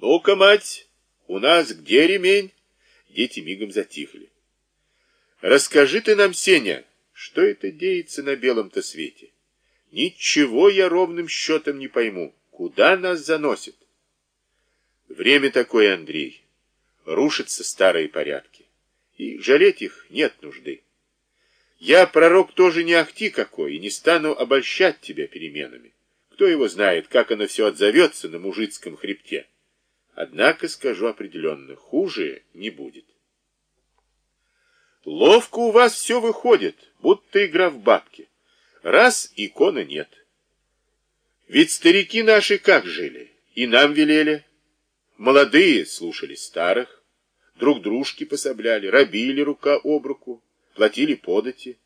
Ну-ка, мать, у нас где ремень? Дети мигом затихли. Расскажи ты нам, Сеня, что это деется на белом-то свете? Ничего я ровным счетом не пойму. Куда нас заносит? Время такое, Андрей. Рушатся старые порядки. И жалеть их нет нужды. Я, пророк, тоже не ахти какой, и не стану обольщать тебя переменами. Кто его знает, как оно все отзовется на мужицком хребте. Однако скажу определенно, хуже не будет. Ловко у вас все выходит, будто игра в бабки. Раз икона нет. Ведь старики наши как жили? И нам велели. Молодые слушали старых, друг дружки пособляли, робили рука об руку, платили подати.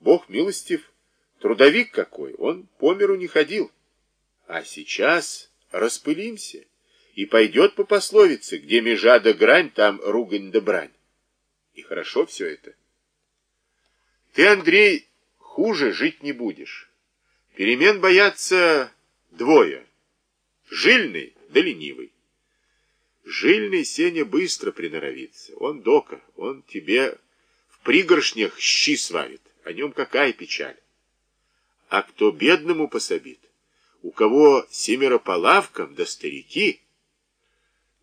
Бог милостив, трудовик какой, он по миру не ходил. А сейчас распылимся, и пойдет по пословице, где межа да грань, там ругань да брань. И хорошо все это. Ты, Андрей, хуже жить не будешь. Перемен боятся двое. Жильный да ленивый. Жильный Сеня быстро приноровится. Он дока, он тебе в пригоршнях щи сварит. О нем какая печаль. А кто бедному пособит, у кого семеро по лавкам да старики,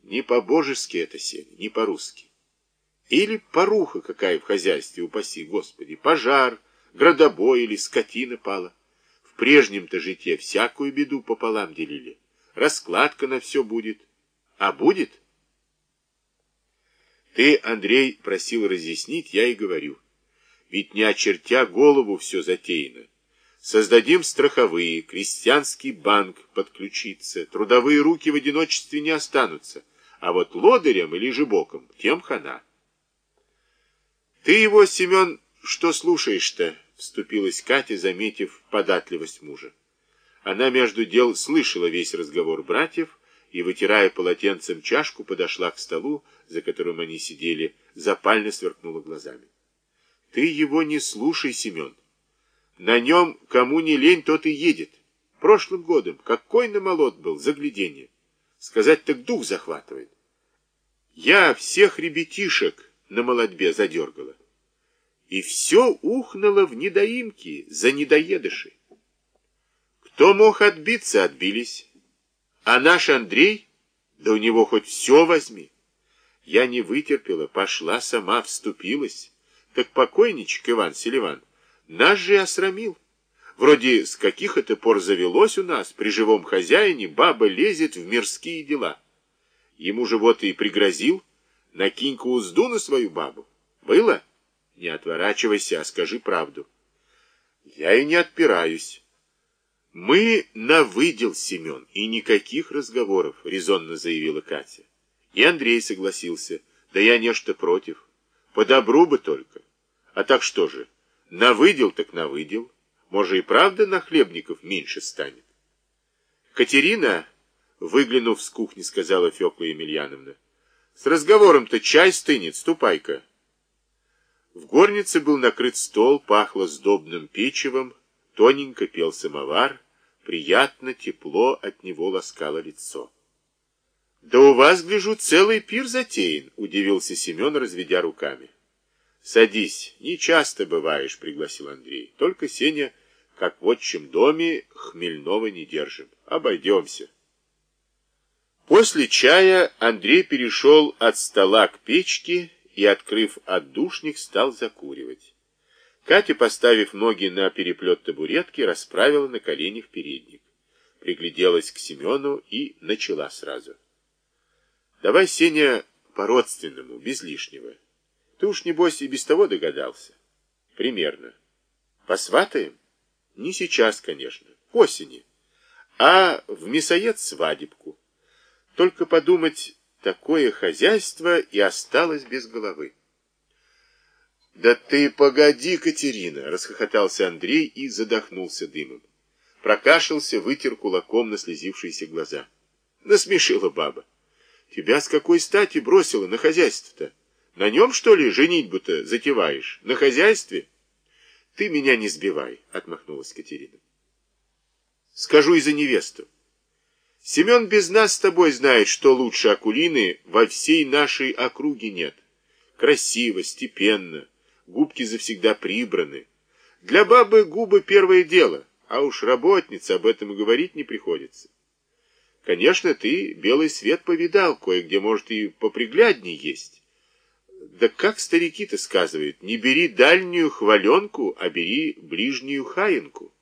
не по-божески это, Сеня, не по-русски. Или поруха какая в хозяйстве, упаси Господи, пожар, градобой или скотина пала. В прежнем-то житье всякую беду пополам делили. Раскладка на все будет. А будет? Ты, Андрей, просил разъяснить, я и говорю. Ведь не очертя голову все затеяно. Создадим страховые, крестьянский банк подключится, трудовые руки в одиночестве не останутся, а вот лодырем или же боком тем хана. Ты его, Семен, что слушаешь-то? Вступилась Катя, заметив податливость мужа. Она между дел слышала весь разговор братьев и, вытирая полотенцем чашку, подошла к столу, за которым они сидели, запально сверкнула глазами. Ты его не слушай, Семен. На нем, кому не лень, тот и едет. Прошлым годом какой намолот был, загляденье. Сказать так дух захватывает. Я всех ребятишек на молодьбе задергала. И все ухнуло в недоимки за недоедыши. Кто мог отбиться, отбились. А наш Андрей, да у него хоть все возьми. Я не вытерпела, пошла сама, вступилась. Так покойничек Иван Селиван нас же и осрамил. Вроде с каких это пор завелось у нас, при живом хозяине баба лезет в мирские дела. Ему же вот и пригрозил, накинь-ка узду на свою бабу. Было? Не отворачивайся, а скажи правду. Я и не отпираюсь. Мы на выдел, Семен, и никаких разговоров, резонно заявила Катя. И Андрей согласился. Да я нечто против. По добру бы только. А так что же, на выдел так на выдел. Может и правда на хлебников меньше станет. Катерина, выглянув с кухни, сказала Фёкла Емельяновна, с разговором-то чай стынет, ступай-ка. В горнице был накрыт стол, пахло сдобным печевом, тоненько пел самовар, приятно, тепло от него ласкало лицо. «Да у вас, гляжу, целый пир затеян», — удивился Семен, разведя руками. «Садись, не часто бываешь», — пригласил Андрей. «Только, Сеня, как в отчим доме, хмельного не держим. Обойдемся». После чая Андрей перешел от стола к печке и, открыв отдушник, стал закуривать. Катя, поставив ноги на переплет табуретки, расправила на коленях передник. Пригляделась к Семену и начала сразу. «Давай, Сеня, по-родственному, без лишнего. Ты уж, небось, и без того догадался». «Примерно. Посватаем?» «Не сейчас, конечно, к осени. А в мясоед свадебку». Только подумать, такое хозяйство и осталось без головы. «Да ты погоди, Катерина!» — расхохотался Андрей и задохнулся дымом. Прокашлялся, вытер кулаком на слезившиеся глаза. Насмешила баба. «Тебя с какой стати бросила на хозяйство-то? На нем, что ли, женитьбу-то затеваешь? На хозяйстве?» «Ты меня не сбивай», — отмахнулась Катерина. «Скажу и за невесту. Семен без нас с тобой знает, что лучше Акулины во всей нашей округе нет. Красиво, степенно, губки завсегда прибраны. Для бабы губы первое дело, а уж работница об этом и говорить не приходится. Конечно, ты белый свет повидал, кое-где, может, и поприглядней есть. Да как старики-то сказывают, не бери дальнюю хваленку, а бери ближнюю хаинку.